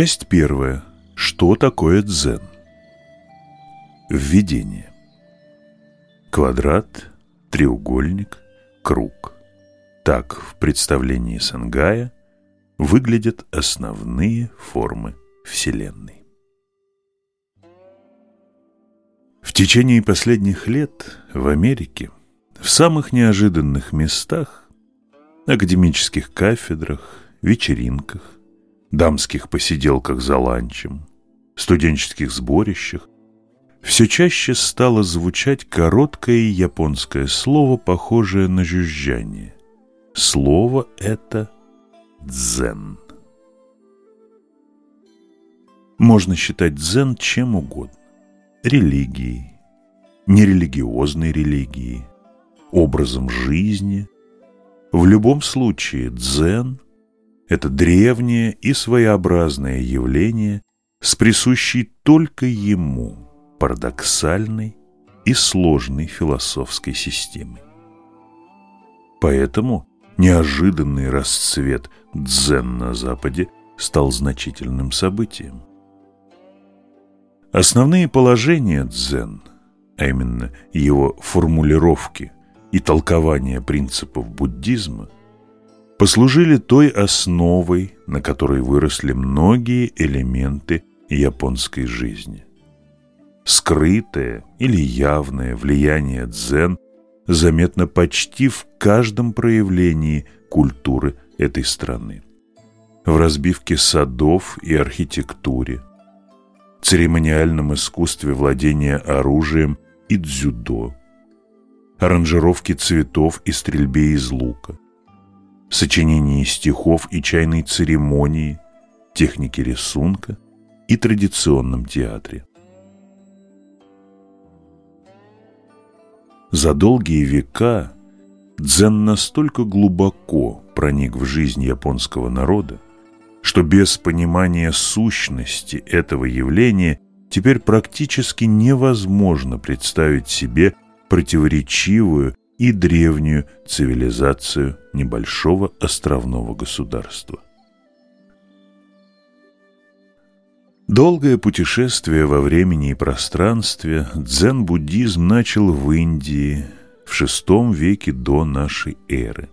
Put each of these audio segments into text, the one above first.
Часть первая. Что такое дзен? Введение. Квадрат, треугольник, круг. Так в представлении Сангая выглядят основные формы Вселенной. В течение последних лет в Америке в самых неожиданных местах, академических кафедрах, вечеринках, дамских посиделках за ланчем, студенческих сборищах все чаще стало звучать короткое японское слово, похожее на жужжание. Слово это «дзен». Можно считать дзен чем угодно. Религией, нерелигиозной религией, образом жизни. В любом случае дзен – это древнее и своеобразное явление с присущей только ему – парадоксальной и сложной философской системой. Поэтому неожиданный расцвет дзен на Западе стал значительным событием. Основные положения дзен, а именно его формулировки и толкования принципов буддизма, послужили той основой, на которой выросли многие элементы японской жизни скрытое или явное влияние дзен заметно почти в каждом проявлении культуры этой страны. В разбивке садов и архитектуре, церемониальном искусстве владения оружием и дзюдо, аранжировке цветов и стрельбе из лука, сочинении стихов и чайной церемонии, технике рисунка и традиционном театре. За долгие века дзен настолько глубоко проник в жизнь японского народа, что без понимания сущности этого явления теперь практически невозможно представить себе противоречивую и древнюю цивилизацию небольшого островного государства. Долгое путешествие во времени и пространстве дзен-буддизм начал в Индии в VI веке до нашей эры.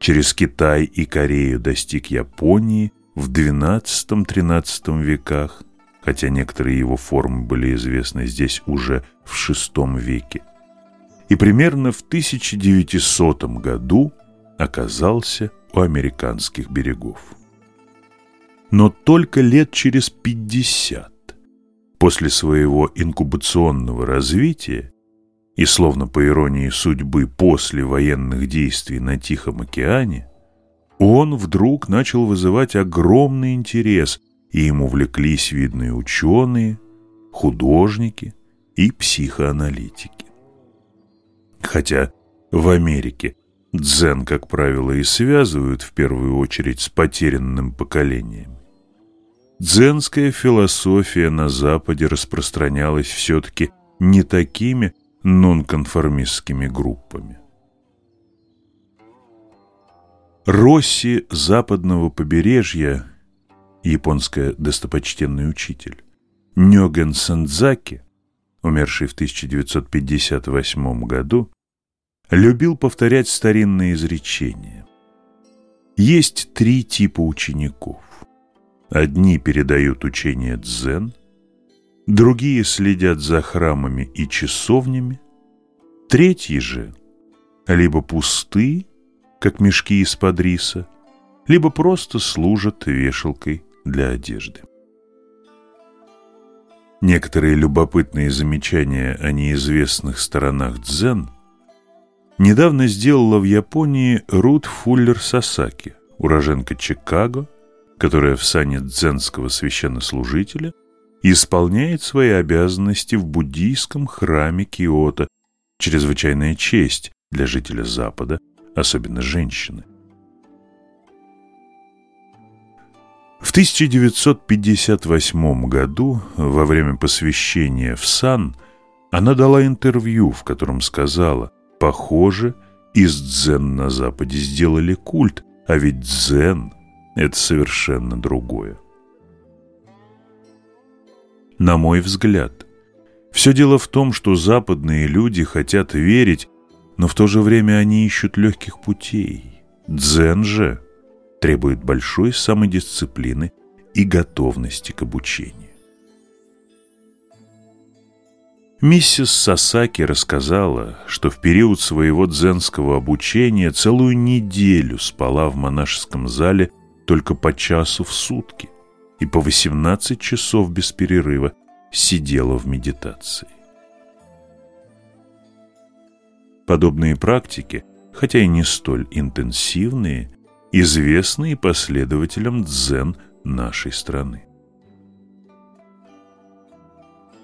Через Китай и Корею достиг Японии в XII-XIII веках, хотя некоторые его формы были известны здесь уже в VI веке. И примерно в 1900 году оказался у американских берегов но только лет через 50 после своего инкубационного развития и, словно по иронии судьбы, после военных действий на Тихом океане, он вдруг начал вызывать огромный интерес, и им увлеклись видные ученые, художники и психоаналитики. Хотя в Америке дзен, как правило, и связывают в первую очередь с потерянным поколением. Дзенская философия на Западе распространялась все-таки не такими нонконформистскими группами. Росси западного побережья, японская достопочтенный учитель, Нёген Сандзаки, умерший в 1958 году, любил повторять старинные изречения. Есть три типа учеников. Одни передают учение дзен, другие следят за храмами и часовнями, третьи же либо пусты, как мешки из-под риса, либо просто служат вешалкой для одежды. Некоторые любопытные замечания о неизвестных сторонах дзен недавно сделала в Японии Рут Фуллер Сасаки, уроженка Чикаго, которая в сане дзенского священнослужителя исполняет свои обязанности в буддийском храме Киото, чрезвычайная честь для жителя Запада, особенно женщины. В 1958 году, во время посвящения в сан, она дала интервью, в котором сказала, «Похоже, из дзен на Западе сделали культ, а ведь дзен – это совершенно другое. На мой взгляд, все дело в том, что западные люди хотят верить, но в то же время они ищут легких путей. Дзен же требует большой самодисциплины и готовности к обучению. Миссис Сасаки рассказала, что в период своего дзенского обучения целую неделю спала в монашеском зале только по часу в сутки и по 18 часов без перерыва сидела в медитации. Подобные практики, хотя и не столь интенсивные, известны и последователям дзен нашей страны.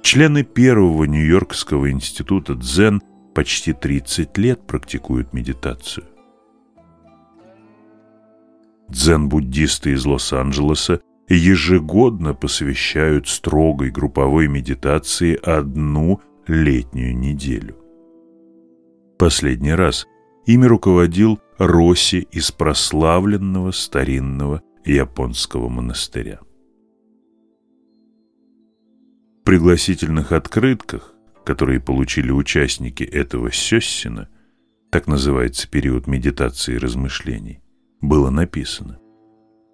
Члены первого Нью-Йоркского института дзен почти 30 лет практикуют медитацию. Дзен-буддисты из Лос-Анджелеса ежегодно посвящают строгой групповой медитации одну летнюю неделю. Последний раз ими руководил Роси из прославленного старинного японского монастыря. Пригласительных открытках, которые получили участники этого сёссина, так называется период медитации и размышлений, было написано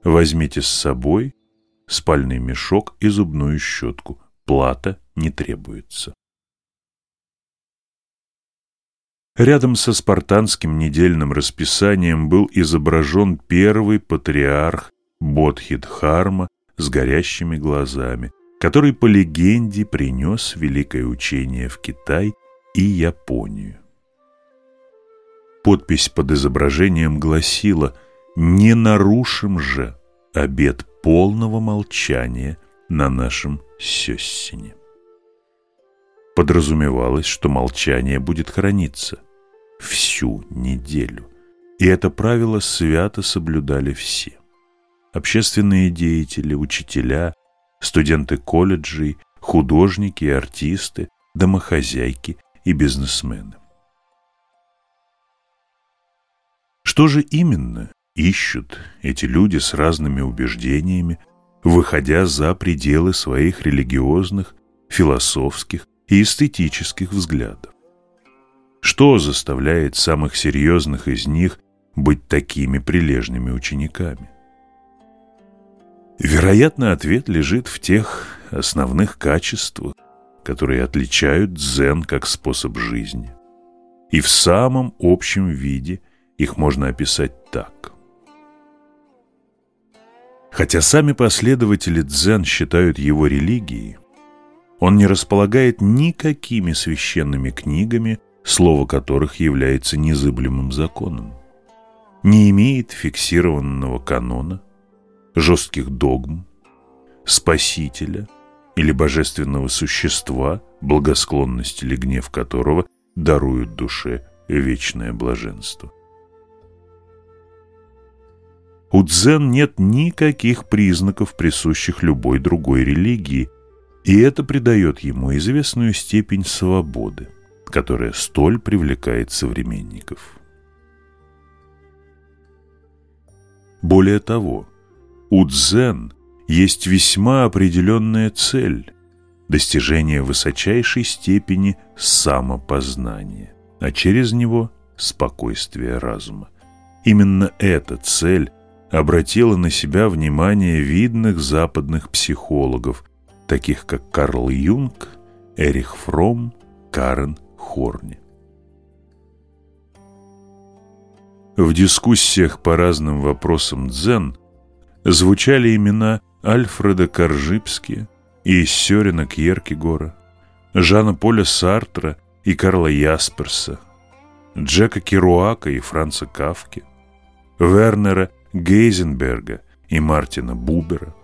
«Возьмите с собой спальный мешок и зубную щетку. Плата не требуется». Рядом со спартанским недельным расписанием был изображен первый патриарх Бодхидхарма с горящими глазами, который по легенде принес великое учение в Китай и Японию. Подпись под изображением гласила «Не нарушим же обет полного молчания на нашем сёссине». Подразумевалось, что молчание будет храниться всю неделю, и это правило свято соблюдали все. Общественные деятели, учителя, студенты колледжей, художники и артисты, домохозяйки и бизнесмены. Что же именно ищут эти люди с разными убеждениями, выходя за пределы своих религиозных, философских и эстетических взглядов? Что заставляет самых серьезных из них быть такими прилежными учениками? Вероятно, ответ лежит в тех основных качествах, которые отличают дзен как способ жизни. И в самом общем виде их можно описать так. Хотя сами последователи дзен считают его религией, он не располагает никакими священными книгами, слово которых является незыблемым законом, не имеет фиксированного канона, жестких догм, спасителя или божественного существа, благосклонность или гнев которого даруют душе вечное блаженство. У дзен нет никаких признаков, присущих любой другой религии, и это придает ему известную степень свободы, которая столь привлекает современников. Более того, у дзен есть весьма определенная цель – достижение высочайшей степени самопознания, а через него – спокойствие разума. Именно эта цель обратила на себя внимание видных западных психологов, таких как Карл Юнг, Эрих Фром, Карен Хорни. В дискуссиях по разным вопросам дзен звучали имена Альфреда Коржибски и Сёрена Кьеркегора, Жана Поля Сартра и Карла Ясперса, Джека Керуака и Франца Кавки, Вернера Гейзенберга и Мартина Бубера.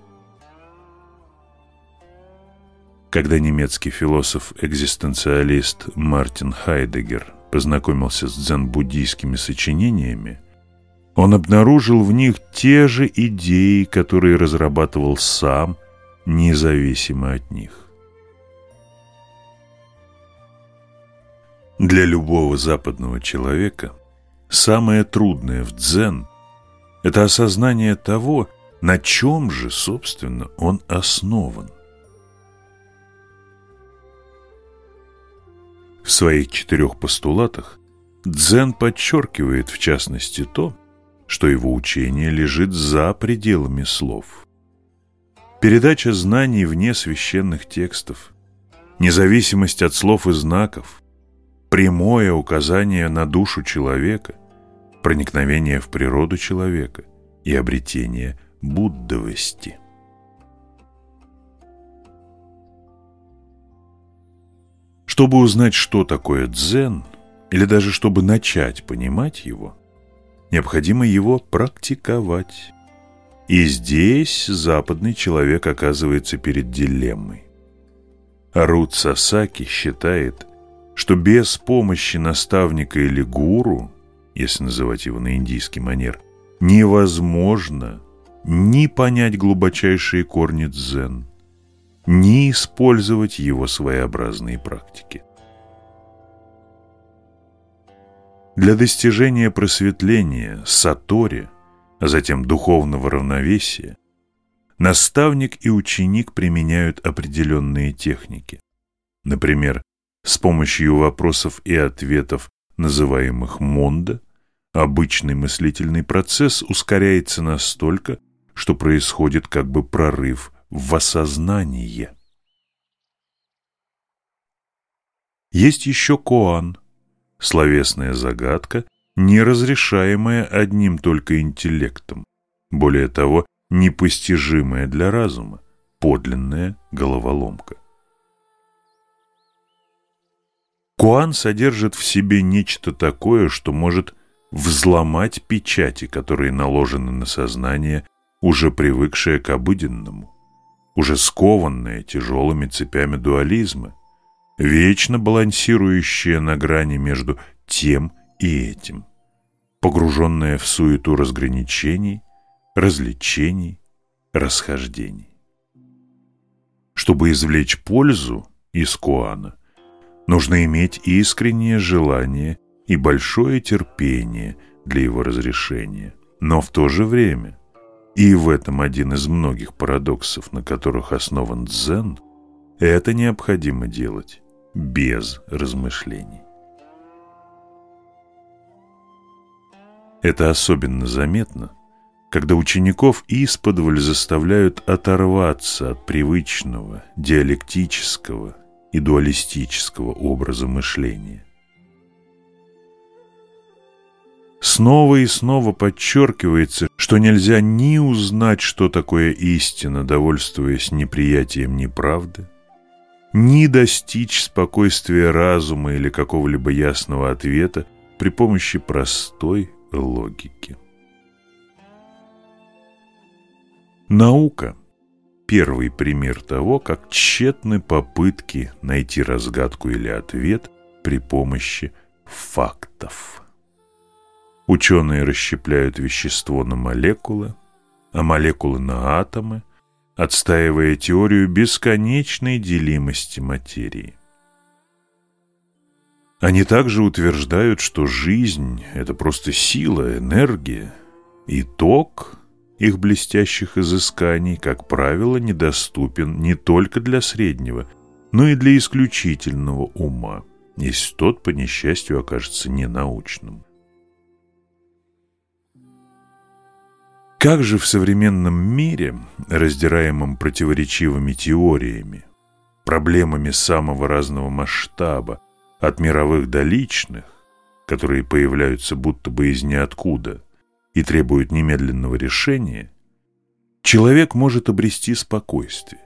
Когда немецкий философ-экзистенциалист Мартин Хайдегер познакомился с дзен-буддийскими сочинениями, он обнаружил в них те же идеи, которые разрабатывал сам, независимо от них. Для любого западного человека самое трудное в дзен – это осознание того, на чем же, собственно, он основан. В своих четырех постулатах дзен подчеркивает, в частности, то, что его учение лежит за пределами слов. Передача знаний вне священных текстов, независимость от слов и знаков, прямое указание на душу человека, проникновение в природу человека и обретение буддовости. Чтобы узнать, что такое дзен, или даже чтобы начать понимать его, необходимо его практиковать. И здесь западный человек оказывается перед дилеммой. Рут Сасаки считает, что без помощи наставника или гуру, если называть его на индийский манер, невозможно ни понять глубочайшие корни дзен, ни использовать его своеобразные практики. Для достижения просветления, сатори, а затем духовного равновесия, наставник и ученик применяют определенные техники. Например, с помощью вопросов и ответов, называемых Мондо, обычный мыслительный процесс ускоряется настолько, что происходит как бы прорыв в осознание. Есть еще Коан, словесная загадка, неразрешаемая одним только интеллектом, более того, непостижимая для разума, подлинная головоломка. Куан содержит в себе нечто такое, что может взломать печати, которые наложены на сознание, уже привыкшее к обыденному уже скованная тяжелыми цепями дуализма, вечно балансирующая на грани между тем и этим, погруженная в суету разграничений, развлечений, расхождений. Чтобы извлечь пользу из Куана, нужно иметь искреннее желание и большое терпение для его разрешения, но в то же время – и в этом один из многих парадоксов, на которых основан дзен, это необходимо делать без размышлений. Это особенно заметно, когда учеников исподволь заставляют оторваться от привычного, диалектического и дуалистического образа мышления. Снова и снова подчеркивается, что нельзя ни узнать, что такое истина, довольствуясь неприятием неправды, ни достичь спокойствия разума или какого-либо ясного ответа при помощи простой логики. Наука – первый пример того, как тщетны попытки найти разгадку или ответ при помощи фактов. Ученые расщепляют вещество на молекулы, а молекулы на атомы, отстаивая теорию бесконечной делимости материи. Они также утверждают, что жизнь – это просто сила, энергия, итог их блестящих изысканий, как правило, недоступен не только для среднего, но и для исключительного ума, если тот, по несчастью, окажется ненаучным. Как же в современном мире, раздираемом противоречивыми теориями, проблемами самого разного масштаба, от мировых до личных, которые появляются будто бы из ниоткуда и требуют немедленного решения, человек может обрести спокойствие,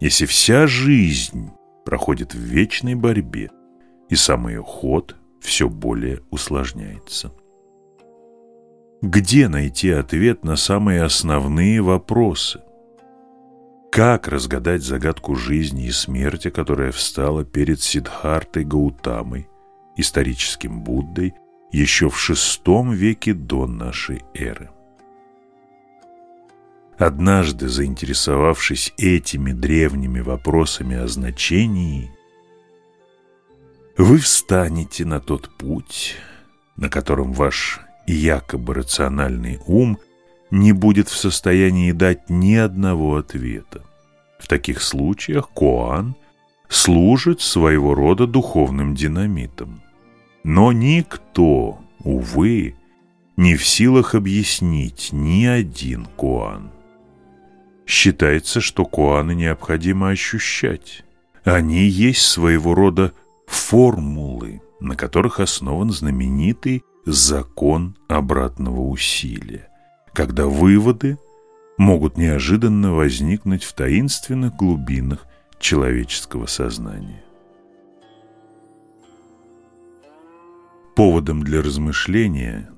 если вся жизнь проходит в вечной борьбе, и сам ее ход все более усложняется. Где найти ответ на самые основные вопросы? Как разгадать загадку жизни и смерти, которая встала перед Сиддхартой Гаутамой, историческим Буддой, еще в шестом веке до нашей эры? Однажды, заинтересовавшись этими древними вопросами о значении, вы встанете на тот путь, на котором ваш якобы рациональный ум не будет в состоянии дать ни одного ответа. В таких случаях Коан служит своего рода духовным динамитом. Но никто, увы, не в силах объяснить ни один куан. Считается, что куаны необходимо ощущать. Они есть своего рода формулы, на которых основан знаменитый закон обратного усилия, когда выводы могут неожиданно возникнуть в таинственных глубинах человеческого сознания. Поводом для размышления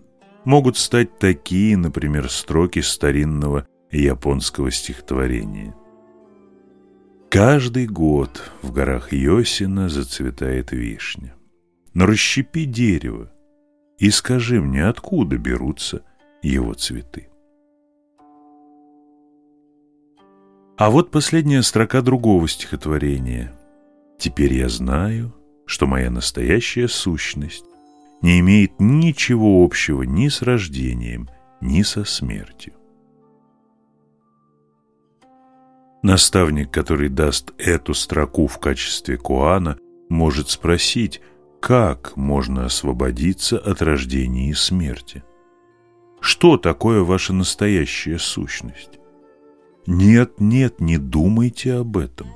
могут стать такие, например, строки старинного японского стихотворения. Каждый год в горах Йосина зацветает вишня. Но расщепи дерево и скажи мне, откуда берутся его цветы. А вот последняя строка другого стихотворения. «Теперь я знаю, что моя настоящая сущность не имеет ничего общего ни с рождением, ни со смертью. Наставник, который даст эту строку в качестве куана, может спросить, как можно освободиться от рождения и смерти? Что такое ваша настоящая сущность? Нет, нет, не думайте об этом.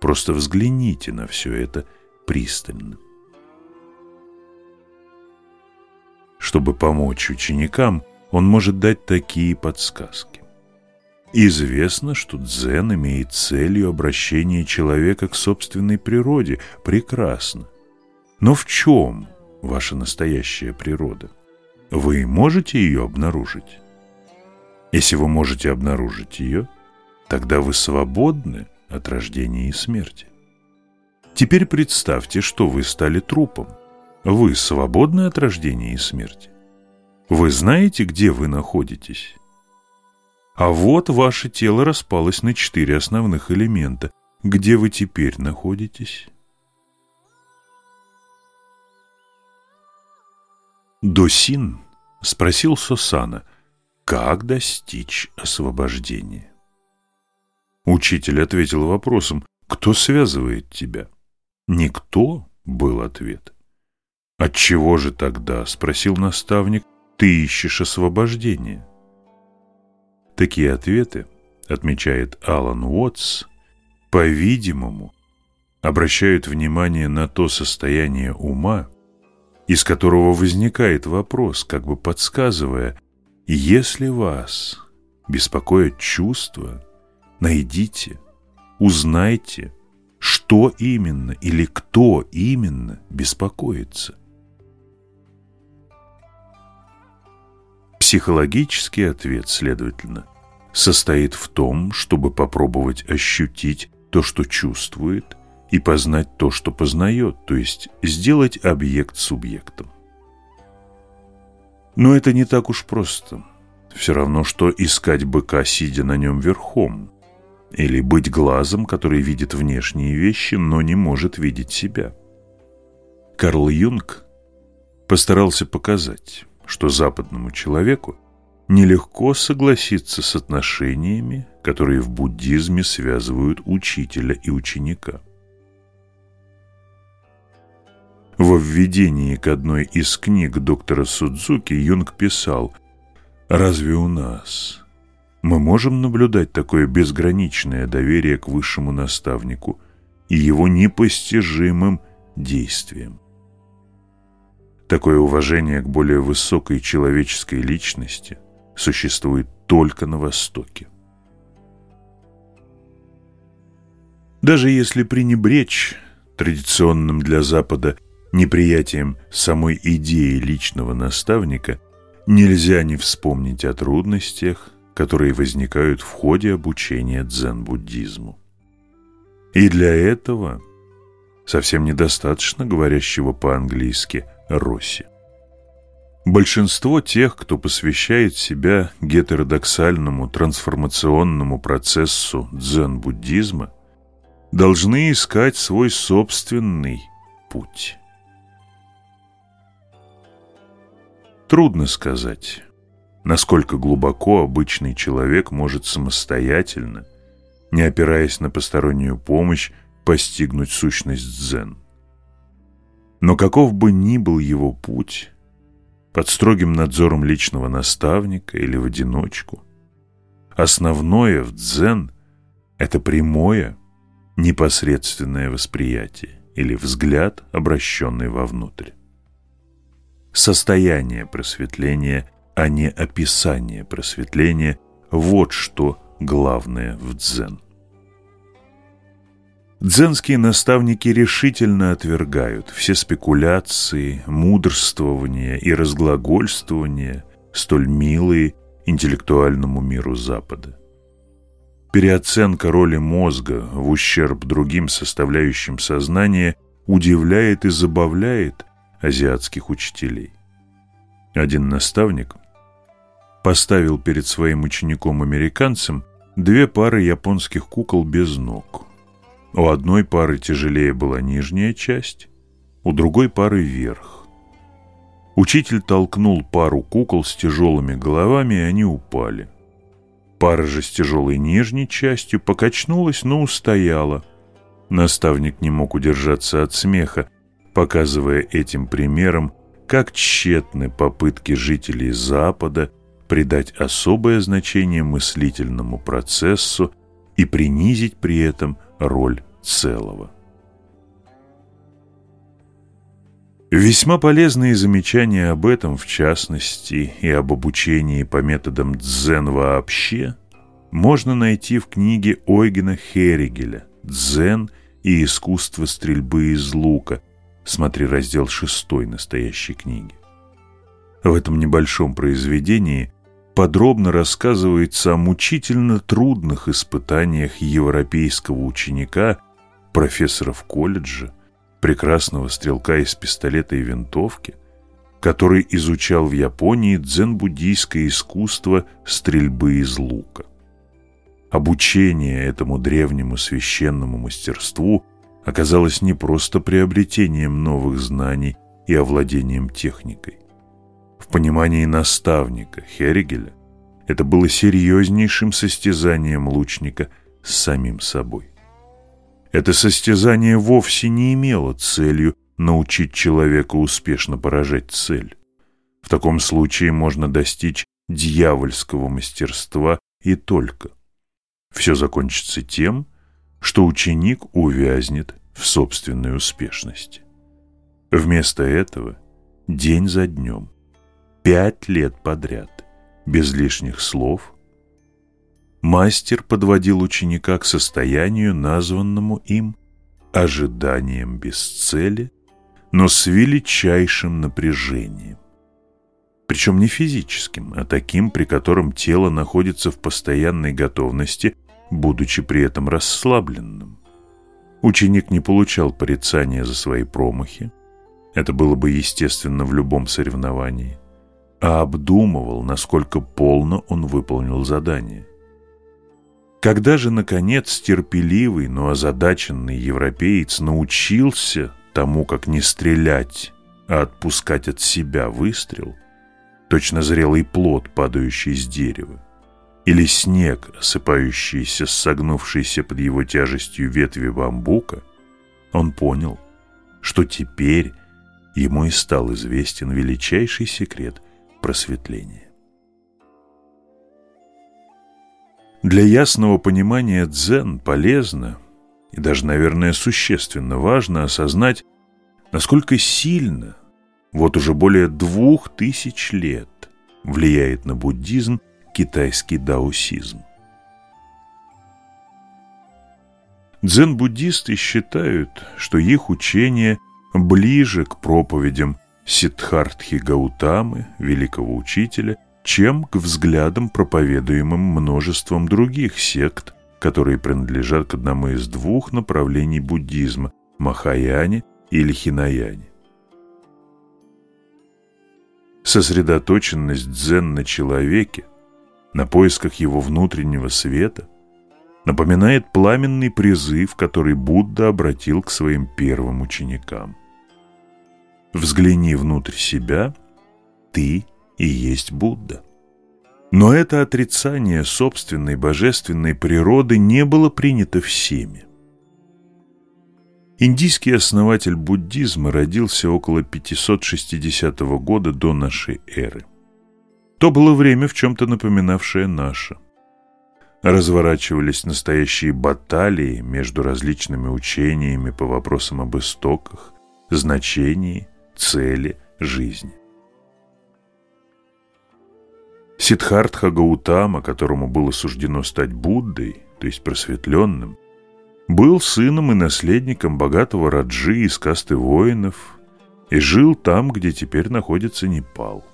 Просто взгляните на все это пристально. Чтобы помочь ученикам, он может дать такие подсказки. Известно, что дзен имеет целью обращение человека к собственной природе. Прекрасно. Но в чем ваша настоящая природа? Вы можете ее обнаружить? Если вы можете обнаружить ее, тогда вы свободны от рождения и смерти. Теперь представьте, что вы стали трупом. Вы свободны от рождения и смерти. Вы знаете, где вы находитесь? А вот ваше тело распалось на четыре основных элемента. Где вы теперь находитесь? Досин спросил Сосана, как достичь освобождения. Учитель ответил вопросом, кто связывает тебя? Никто, был ответ. Отчего же тогда, спросил наставник, ты ищешь освобождения? Такие ответы, отмечает Алан Уотс, по-видимому, обращают внимание на то состояние ума, из которого возникает вопрос, как бы подсказывая, если вас беспокоят чувства, найдите, узнайте, что именно или кто именно беспокоится. Психологический ответ, следовательно, состоит в том, чтобы попробовать ощутить то, что чувствует, и познать то, что познает, то есть сделать объект субъектом. Но это не так уж просто. Все равно, что искать быка, сидя на нем верхом, или быть глазом, который видит внешние вещи, но не может видеть себя. Карл Юнг постарался показать, что западному человеку нелегко согласиться с отношениями, которые в буддизме связывают учителя и ученика. Во введении к одной из книг доктора Судзуки Юнг писал «Разве у нас мы можем наблюдать такое безграничное доверие к высшему наставнику и его непостижимым действиям? Такое уважение к более высокой человеческой личности существует только на Востоке. Даже если пренебречь традиционным для Запада неприятием самой идеи личного наставника нельзя не вспомнить о трудностях, которые возникают в ходе обучения дзен-буддизму. И для этого совсем недостаточно говорящего по-английски «Росси». Большинство тех, кто посвящает себя гетеродоксальному трансформационному процессу дзен-буддизма, должны искать свой собственный путь. Трудно сказать, насколько глубоко обычный человек может самостоятельно, не опираясь на постороннюю помощь, постигнуть сущность дзен. Но каков бы ни был его путь, под строгим надзором личного наставника или в одиночку, основное в дзен – это прямое, непосредственное восприятие или взгляд, обращенный вовнутрь. Состояние просветления, а не описание просветления – вот что главное в дзен. Дзенские наставники решительно отвергают все спекуляции, мудрствования и разглагольствования, столь милые интеллектуальному миру Запада. Переоценка роли мозга в ущерб другим составляющим сознания удивляет и забавляет азиатских учителей. Один наставник поставил перед своим учеником-американцем две пары японских кукол без ног. У одной пары тяжелее была нижняя часть, у другой пары верх. Учитель толкнул пару кукол с тяжелыми головами, и они упали. Пара же с тяжелой нижней частью покачнулась, но устояла. Наставник не мог удержаться от смеха, показывая этим примером, как тщетны попытки жителей Запада придать особое значение мыслительному процессу и принизить при этом роль целого. Весьма полезные замечания об этом, в частности, и об обучении по методам дзен вообще, можно найти в книге Ойгена Херигеля «Дзен и искусство стрельбы из лука», смотри раздел 6 настоящей книги. В этом небольшом произведении подробно рассказывается о мучительно трудных испытаниях европейского ученика, профессора в колледже, прекрасного стрелка из пистолета и винтовки, который изучал в Японии дзен-буддийское искусство стрельбы из лука. Обучение этому древнему священному мастерству оказалось не просто приобретением новых знаний и овладением техникой. В понимании наставника Херигеля это было серьезнейшим состязанием лучника с самим собой. Это состязание вовсе не имело целью научить человека успешно поражать цель. В таком случае можно достичь дьявольского мастерства и только. Все закончится тем, что ученик увязнет в собственной успешности. Вместо этого день за днем пять лет подряд, без лишних слов, мастер подводил ученика к состоянию, названному им ожиданием без цели, но с величайшим напряжением. Причем не физическим, а таким, при котором тело находится в постоянной готовности, будучи при этом расслабленным. Ученик не получал порицания за свои промахи, это было бы естественно в любом соревновании а обдумывал, насколько полно он выполнил задание. Когда же, наконец, терпеливый, но озадаченный европеец научился тому, как не стрелять, а отпускать от себя выстрел, точно зрелый плод, падающий с дерева, или снег, осыпающийся с согнувшейся под его тяжестью ветви бамбука, он понял, что теперь ему и стал известен величайший секрет – просветления. Для ясного понимания дзен полезно и даже, наверное, существенно важно осознать, насколько сильно вот уже более двух тысяч лет влияет на буддизм китайский даосизм. Дзен-буддисты считают, что их учение ближе к проповедям Сиддхартхи Гаутамы, великого учителя, чем к взглядам, проповедуемым множеством других сект, которые принадлежат к одному из двух направлений буддизма – Махаяне или Хинаяне. Сосредоточенность дзен на человеке, на поисках его внутреннего света, напоминает пламенный призыв, который Будда обратил к своим первым ученикам. Взгляни внутрь себя, ты и есть Будда. Но это отрицание собственной божественной природы не было принято всеми. Индийский основатель буддизма родился около 560 года до нашей эры. То было время, в чем-то напоминавшее наше. Разворачивались настоящие баталии между различными учениями по вопросам об истоках, значении, цели жизни. Сиддхартха Гаутама, которому было суждено стать Буддой, то есть просветленным, был сыном и наследником богатого раджи из касты воинов и жил там, где теперь находится Непал.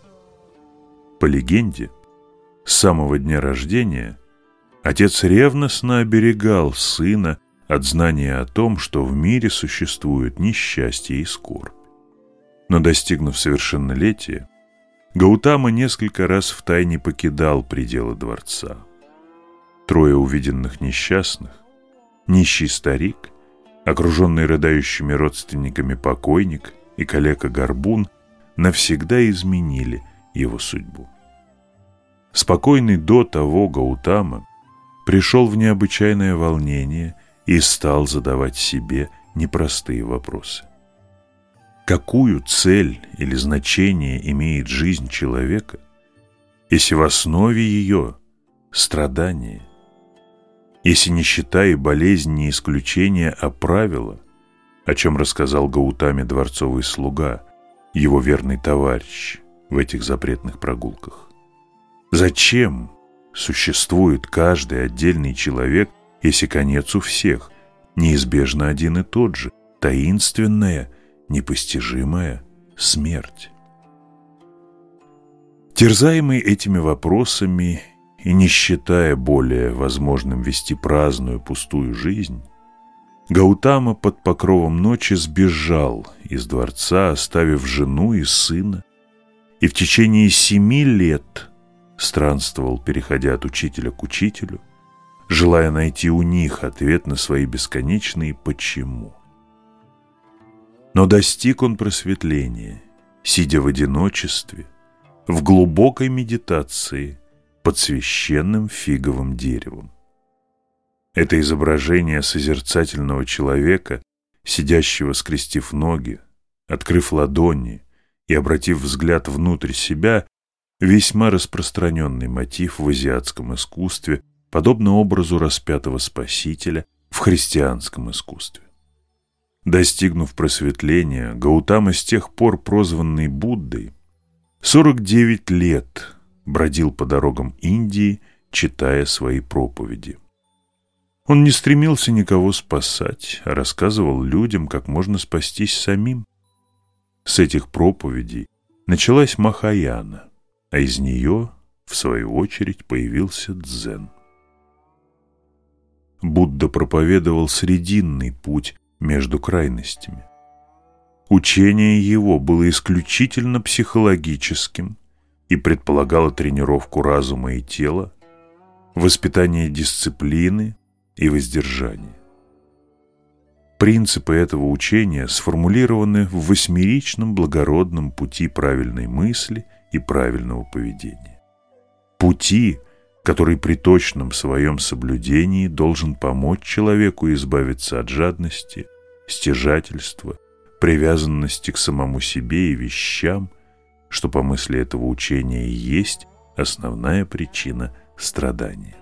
По легенде, с самого дня рождения отец ревностно оберегал сына от знания о том, что в мире существует несчастье и скорбь. Но достигнув совершеннолетия, Гаутама несколько раз втайне покидал пределы дворца. Трое увиденных несчастных, нищий старик, окруженный рыдающими родственниками покойник и калека-горбун, навсегда изменили его судьбу. Спокойный до того Гаутама пришел в необычайное волнение и стал задавать себе непростые вопросы. Какую цель или значение имеет жизнь человека, если в основе ее страдание? Если нищета и болезнь не исключение, а правило, о чем рассказал Гаутаме дворцовый слуга, его верный товарищ в этих запретных прогулках? Зачем существует каждый отдельный человек, если конец у всех неизбежно один и тот же, таинственная – непостижимая смерть. Терзаемый этими вопросами и не считая более возможным вести праздную пустую жизнь, Гаутама под покровом ночи сбежал из дворца, оставив жену и сына, и в течение семи лет странствовал, переходя от учителя к учителю, желая найти у них ответ на свои бесконечные «почему». Но достиг он просветления, сидя в одиночестве, в глубокой медитации под священным фиговым деревом. Это изображение созерцательного человека, сидящего скрестив ноги, открыв ладони и обратив взгляд внутрь себя, весьма распространенный мотив в азиатском искусстве, подобно образу распятого спасителя в христианском искусстве. Достигнув просветления, Гаутама с тех пор прозванный Буддой, 49 лет бродил по дорогам Индии, читая свои проповеди. Он не стремился никого спасать, а рассказывал людям, как можно спастись самим. С этих проповедей началась Махаяна, а из нее, в свою очередь, появился дзен. Будда проповедовал срединный путь между крайностями. Учение его было исключительно психологическим и предполагало тренировку разума и тела, воспитание дисциплины и воздержания. Принципы этого учения сформулированы в восьмеричном благородном пути правильной мысли и правильного поведения. Пути, который при точном своем соблюдении должен помочь человеку избавиться от жадности, стяжательства, привязанности к самому себе и вещам, что по мысли этого учения и есть основная причина страдания.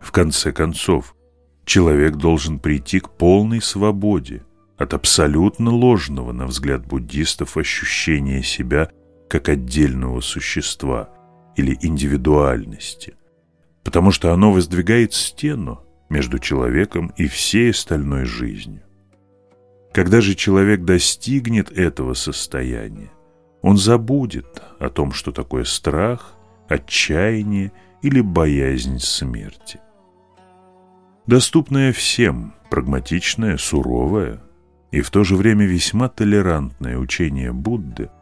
В конце концов, человек должен прийти к полной свободе от абсолютно ложного, на взгляд буддистов, ощущения себя как отдельного существа – или индивидуальности, потому что оно воздвигает стену между человеком и всей остальной жизнью. Когда же человек достигнет этого состояния, он забудет о том, что такое страх, отчаяние или боязнь смерти. Доступное всем, прагматичное, суровое и в то же время весьма толерантное учение Будды –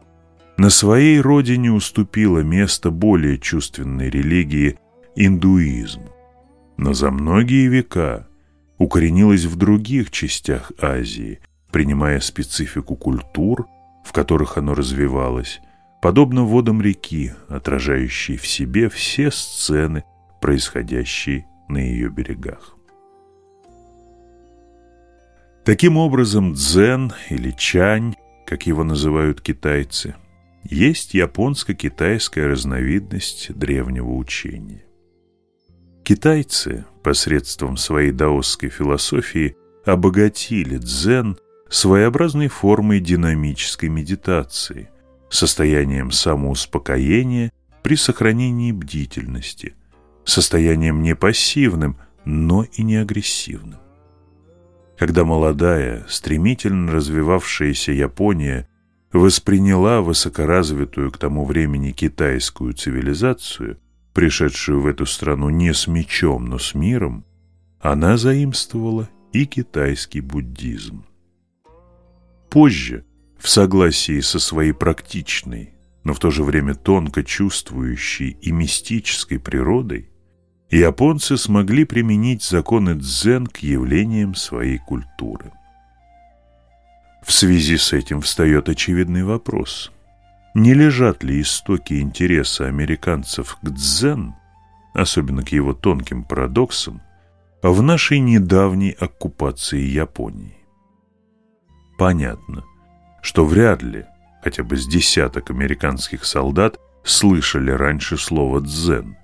на своей родине уступила место более чувственной религии индуизму, но за многие века укоренилась в других частях Азии, принимая специфику культур, в которых оно развивалось, подобно водам реки, отражающей в себе все сцены, происходящие на ее берегах. Таким образом, дзен или чань, как его называют китайцы, есть японско-китайская разновидность древнего учения. Китайцы посредством своей даосской философии обогатили дзен своеобразной формой динамической медитации, состоянием самоуспокоения при сохранении бдительности, состоянием не пассивным, но и не агрессивным. Когда молодая, стремительно развивавшаяся Япония восприняла высокоразвитую к тому времени китайскую цивилизацию, пришедшую в эту страну не с мечом, но с миром, она заимствовала и китайский буддизм. Позже, в согласии со своей практичной, но в то же время тонко чувствующей и мистической природой, японцы смогли применить законы дзен к явлениям своей культуры. В связи с этим встает очевидный вопрос. Не лежат ли истоки интереса американцев к дзен, особенно к его тонким парадоксам, в нашей недавней оккупации Японии? Понятно, что вряд ли хотя бы с десяток американских солдат слышали раньше слово «дзен».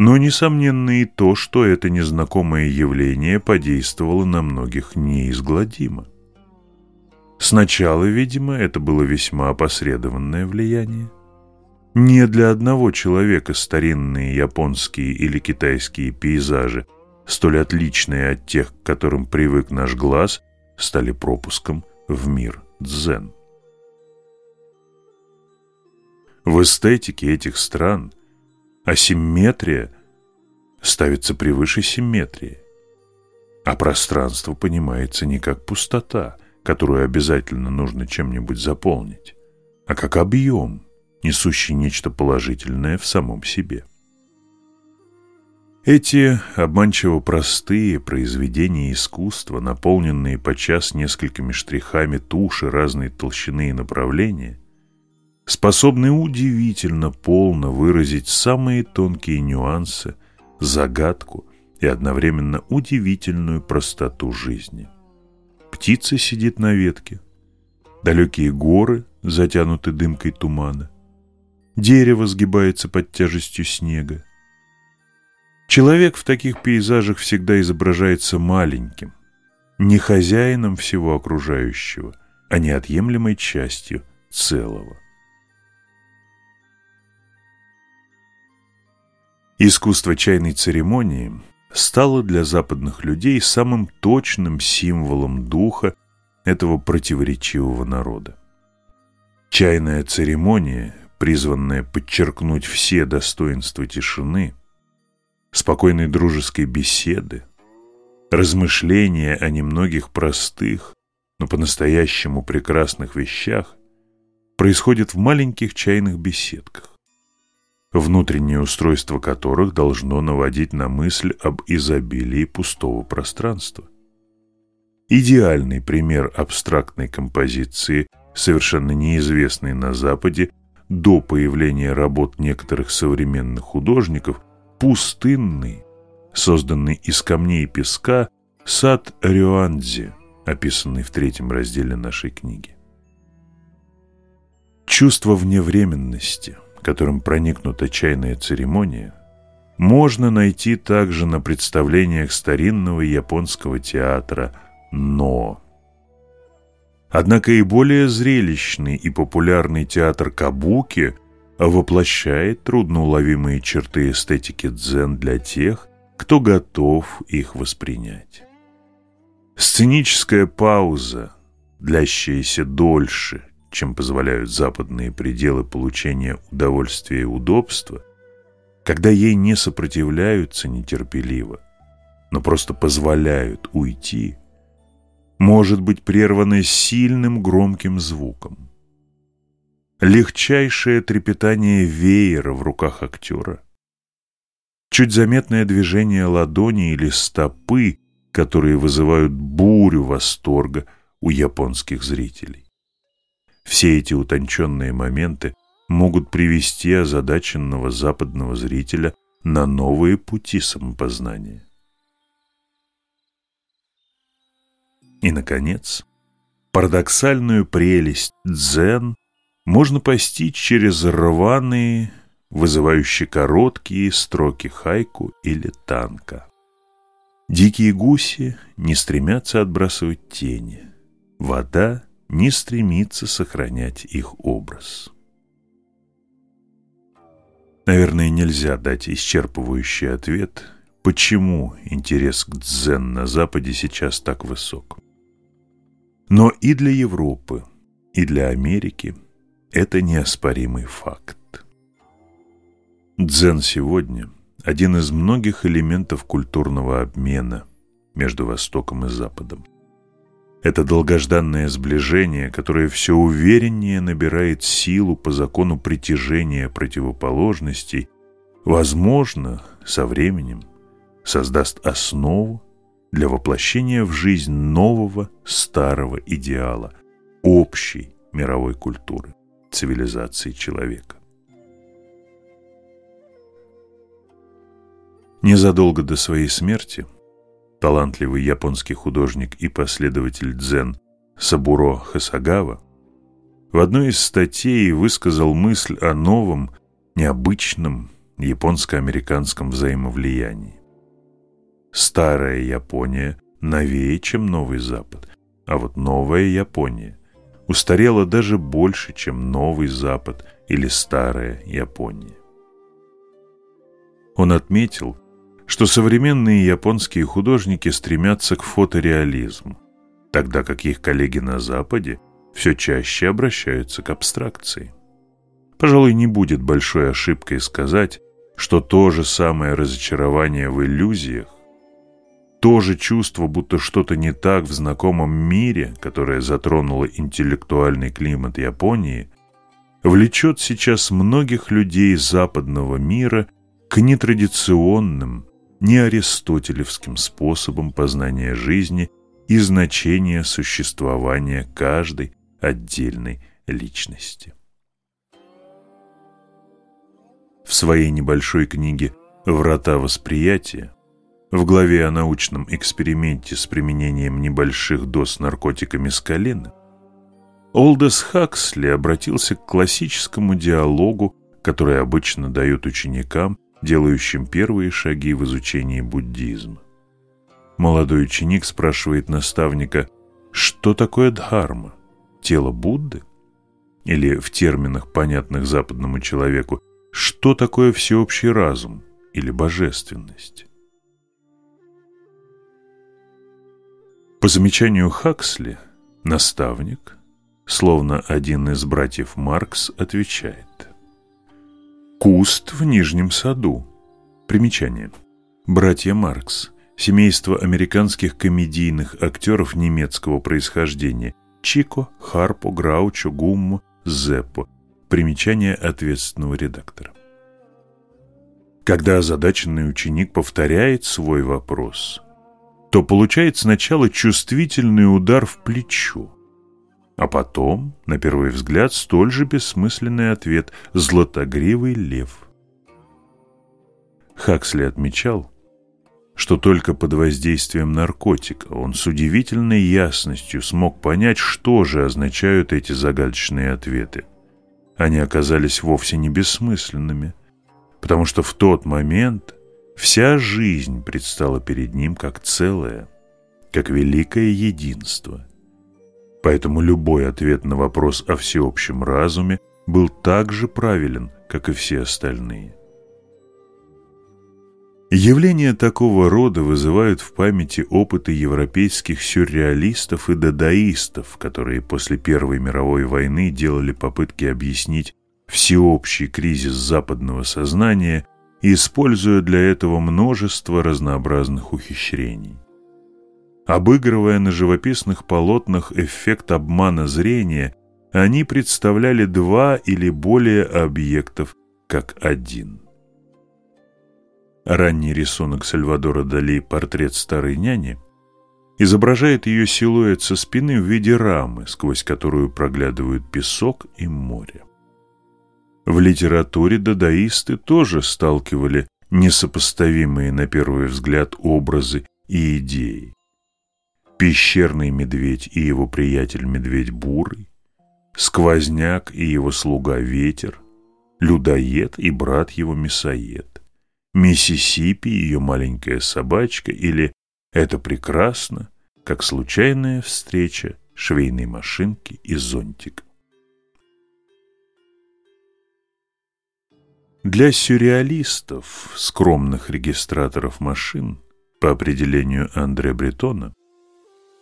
Но несомненно и то, что это незнакомое явление подействовало на многих неизгладимо. Сначала, видимо, это было весьма опосредованное влияние. Не для одного человека старинные японские или китайские пейзажи, столь отличные от тех, к которым привык наш глаз, стали пропуском в мир дзен. В эстетике этих стран асимметрия ставится превыше симметрии, а пространство понимается не как пустота, которую обязательно нужно чем-нибудь заполнить, а как объем, несущий нечто положительное в самом себе. Эти обманчиво простые произведения искусства, наполненные подчас несколькими штрихами туши разной толщины и направления, способны удивительно полно выразить самые тонкие нюансы, загадку и одновременно удивительную простоту жизни. Птица сидит на ветке, далекие горы затянуты дымкой тумана, дерево сгибается под тяжестью снега. Человек в таких пейзажах всегда изображается маленьким, не хозяином всего окружающего, а неотъемлемой частью целого. Искусство чайной церемонии стало для западных людей самым точным символом духа этого противоречивого народа. Чайная церемония, призванная подчеркнуть все достоинства тишины, спокойной дружеской беседы, размышления о немногих простых, но по-настоящему прекрасных вещах, происходит в маленьких чайных беседках внутреннее устройство которых должно наводить на мысль об изобилии пустого пространства. Идеальный пример абстрактной композиции, совершенно неизвестный на Западе до появления работ некоторых современных художников, пустынный, созданный из камней и песка, сад Рюанзи, описанный в третьем разделе нашей книги. Чувство вневременности – которым проникнута чайная церемония, можно найти также на представлениях старинного японского театра «Но». Однако и более зрелищный и популярный театр Кабуки воплощает трудноуловимые черты эстетики дзен для тех, кто готов их воспринять. Сценическая пауза, длящаяся дольше, чем позволяют западные пределы получения удовольствия и удобства, когда ей не сопротивляются нетерпеливо, но просто позволяют уйти, может быть прервано сильным громким звуком. Легчайшее трепетание веера в руках актера, чуть заметное движение ладони или стопы, которые вызывают бурю восторга у японских зрителей. Все эти утонченные моменты могут привести озадаченного западного зрителя на новые пути самопознания. И, наконец, парадоксальную прелесть дзен можно постичь через рваные, вызывающие короткие строки хайку или танка. Дикие гуси не стремятся отбрасывать тени. Вода не стремится сохранять их образ. Наверное, нельзя дать исчерпывающий ответ, почему интерес к дзен на Западе сейчас так высок. Но и для Европы, и для Америки это неоспоримый факт. Дзен сегодня – один из многих элементов культурного обмена между Востоком и Западом. Это долгожданное сближение, которое все увереннее набирает силу по закону притяжения противоположностей, возможно, со временем создаст основу для воплощения в жизнь нового старого идеала, общей мировой культуры, цивилизации человека. Незадолго до своей смерти талантливый японский художник и последователь дзен Сабуро Хасагава в одной из статей высказал мысль о новом, необычном японско-американском взаимовлиянии. Старая Япония новее, чем Новый Запад, а вот новая Япония устарела даже больше, чем Новый Запад или Старая Япония. Он отметил, что современные японские художники стремятся к фотореализму, тогда как их коллеги на Западе все чаще обращаются к абстракции. Пожалуй, не будет большой ошибкой сказать, что то же самое разочарование в иллюзиях то же чувство, будто что-то не так в знакомом мире, которое затронуло интеллектуальный климат Японии, влечет сейчас многих людей западного мира к нетрадиционным, неаристотелевским способам познания жизни и значения существования каждой отдельной личности. В своей небольшой книге «Врата восприятия» В главе о научном эксперименте с применением небольших доз наркотиками скалины Олдес Хаксли обратился к классическому диалогу, который обычно дают ученикам, делающим первые шаги в изучении буддизма. Молодой ученик спрашивает наставника, что такое дхарма? Тело Будды? Или в терминах, понятных западному человеку, что такое всеобщий разум или божественность? По замечанию Хаксли, наставник, словно один из братьев Маркс, отвечает «Куст в Нижнем саду». Примечание. Братья Маркс – семейство американских комедийных актеров немецкого происхождения Чико, Харпо, Граучо, Гуммо, Зеппо. Примечание ответственного редактора. Когда озадаченный ученик повторяет свой вопрос – то получает сначала чувствительный удар в плечо, а потом, на первый взгляд, столь же бессмысленный ответ «златогривый лев». Хаксли отмечал, что только под воздействием наркотика он с удивительной ясностью смог понять, что же означают эти загадочные ответы. Они оказались вовсе не бессмысленными, потому что в тот момент – Вся жизнь предстала перед ним как целое, как великое единство. Поэтому любой ответ на вопрос о всеобщем разуме был так же правилен, как и все остальные. Явления такого рода вызывают в памяти опыты европейских сюрреалистов и дадаистов, которые после Первой мировой войны делали попытки объяснить всеобщий кризис западного сознания используя для этого множество разнообразных ухищрений. Обыгрывая на живописных полотнах эффект обмана зрения, они представляли два или более объектов как один. Ранний рисунок Сальвадора Дали «Портрет старой няни» изображает ее силуэт со спины в виде рамы, сквозь которую проглядывают песок и море. В литературе дадаисты тоже сталкивали несопоставимые на первый взгляд образы и идеи. Пещерный медведь и его приятель медведь бурый, сквозняк и его слуга ветер, людоед и брат его мясоед, Миссисипи и ее маленькая собачка или «Это прекрасно», как случайная встреча швейной машинки и зонтика. Для сюрреалистов, скромных регистраторов машин, по определению Андре Бретона,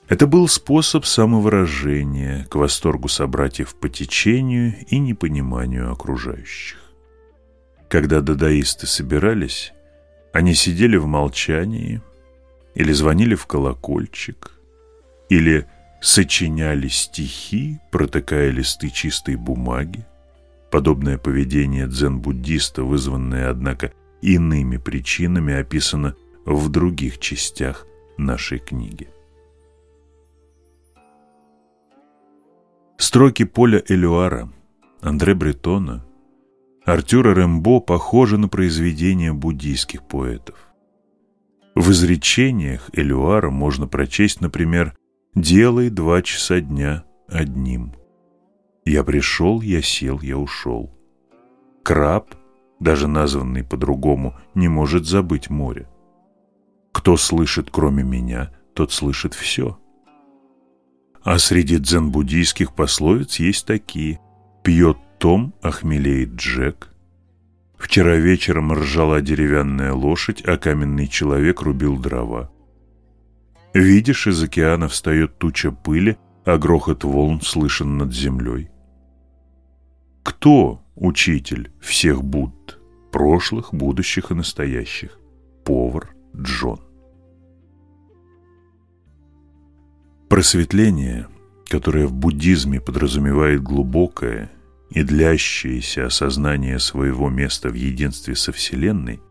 это был способ самовыражения к восторгу собратьев по течению и непониманию окружающих. Когда дадаисты собирались, они сидели в молчании или звонили в колокольчик, или сочиняли стихи, протыкая листы чистой бумаги. Подобное поведение дзен-буддиста, вызванное, однако, иными причинами, описано в других частях нашей книги. Строки Поля Элюара, Андре Бретона, Артюра Рембо похожи на произведения буддийских поэтов. В изречениях Элюара можно прочесть, например, «Делай два часа дня одним». «Я пришел, я сел, я ушел». Краб, даже названный по-другому, не может забыть море. Кто слышит, кроме меня, тот слышит все. А среди дзен-буддийских пословиц есть такие «Пьет Том, охмелеет Джек», «Вчера вечером ржала деревянная лошадь, а каменный человек рубил дрова». Видишь, из океана встает туча пыли, а грохот волн слышен над землей. Кто учитель всех Будд, прошлых, будущих и настоящих? Повар Джон. Просветление, которое в буддизме подразумевает глубокое и длящееся осознание своего места в единстве со Вселенной,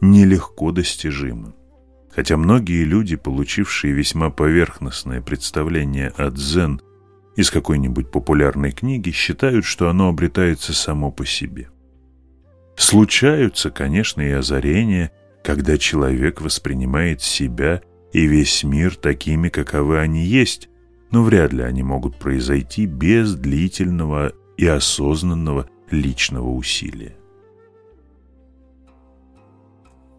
нелегко достижимо. Хотя многие люди, получившие весьма поверхностное представление о дзен из какой-нибудь популярной книги, считают, что оно обретается само по себе. Случаются, конечно, и озарения, когда человек воспринимает себя и весь мир такими, каковы они есть, но вряд ли они могут произойти без длительного и осознанного личного усилия.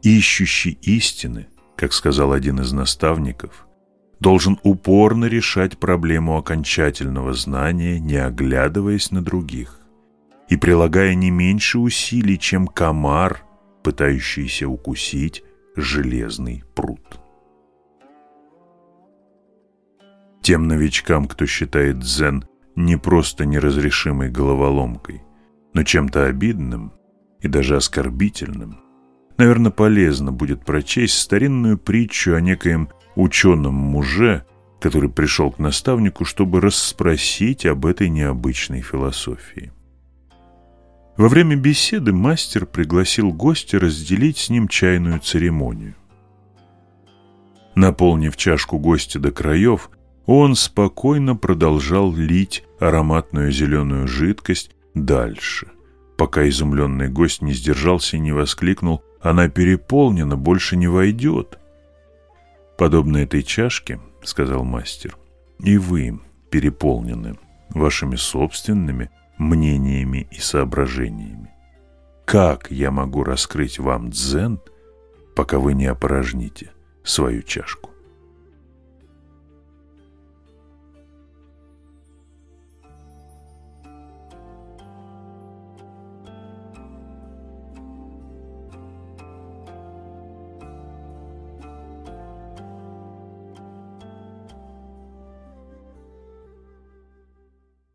Ищущий истины, как сказал один из наставников, должен упорно решать проблему окончательного знания, не оглядываясь на других, и прилагая не меньше усилий, чем комар, пытающийся укусить железный пруд. Тем новичкам, кто считает дзен не просто неразрешимой головоломкой, но чем-то обидным и даже оскорбительным, наверное, полезно будет прочесть старинную притчу о некоем ученом муже, который пришел к наставнику, чтобы расспросить об этой необычной философии. Во время беседы мастер пригласил гостя разделить с ним чайную церемонию. Наполнив чашку гостя до краев, он спокойно продолжал лить ароматную зеленую жидкость дальше, пока изумленный гость не сдержался и не воскликнул «Она переполнена, больше не войдет». «Подобно этой чашке, — сказал мастер, — и вы переполнены вашими собственными мнениями и соображениями. Как я могу раскрыть вам дзен, пока вы не опорожните свою чашку?»